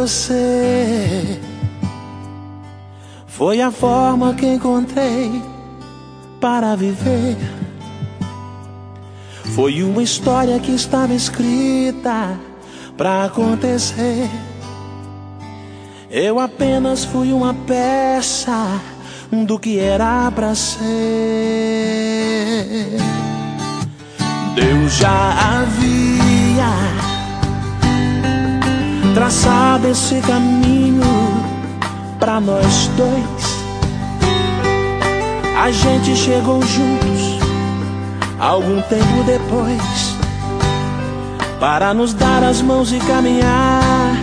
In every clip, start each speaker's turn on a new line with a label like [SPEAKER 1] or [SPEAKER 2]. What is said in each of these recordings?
[SPEAKER 1] você. Foi a forma que encontrei para viver. Foi uma história que estava escrita para acontecer. Eu apenas fui uma peça do que era para ser. Deus já havia traçado esse caminho para nós dois. A gente chegou juntos algum tempo depois para nos dar as mãos e caminhar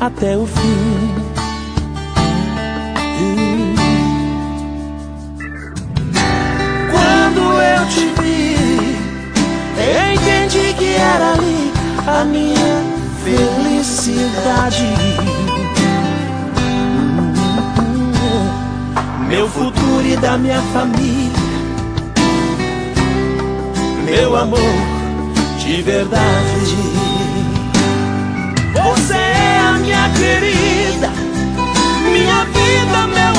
[SPEAKER 1] até o fim. Felicidade. Meu futuro e da minha família meu amor de verdade. Você é a minha querida, minha vida, meu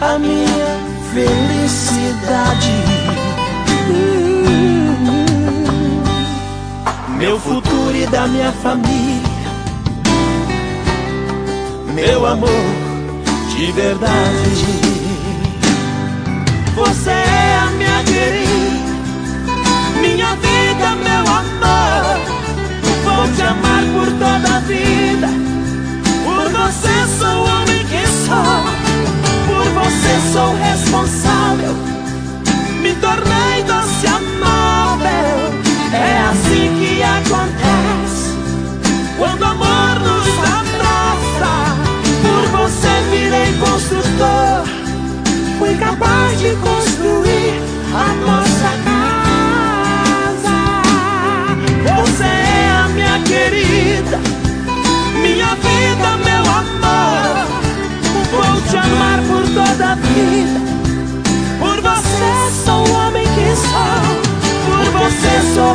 [SPEAKER 1] a minha felicidade. Meu futuro e da minha família. Meu amor de verdade. Você é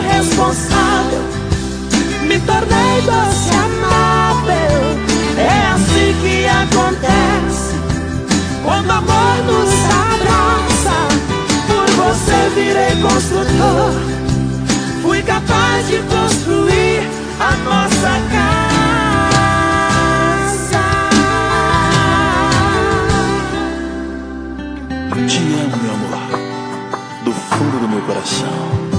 [SPEAKER 1] responsável. Me tornei doce amável. É assim que acontece. Quando amor nos abraça. Por você virei construtor. Fui capaz de construir a nossa casa.
[SPEAKER 2] Te amo, meu amor, do fundo do meu coração.